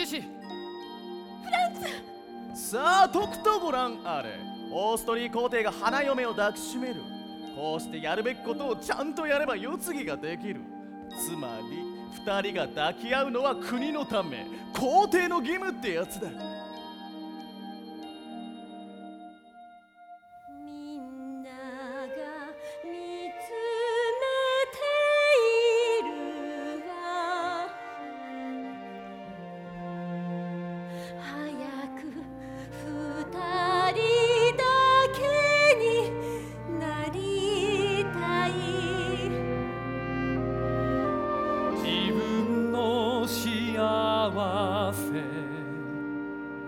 フランスさあとくとご覧あれ。オーストリー皇帝が花嫁を抱きしめる。こうしてやるべきことをちゃんとやれば世継ぎができる。つまり二人が抱き合うのは国のため。皇帝の義務ってやつだ。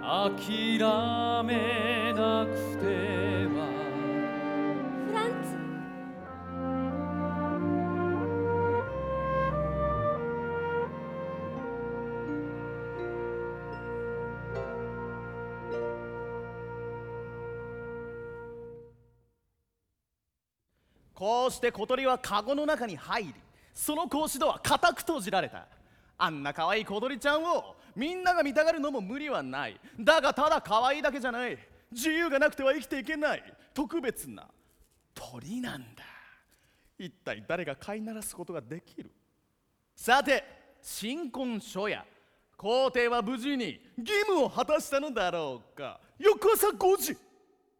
諦めなくては。フランツこうして小鳥はカゴの中に入りその格子戸は固く閉じられた。あんな可愛い小鳥ちゃんをみんなが見たがるのも無理はない。だがただ可愛いだけじゃない。自由がなくては生きていけない。特別な。鳥なんだ。一体誰が飼いならすことができる。さて新婚書や皇帝は無事に義務を果たしたのだろうか。翌朝5時。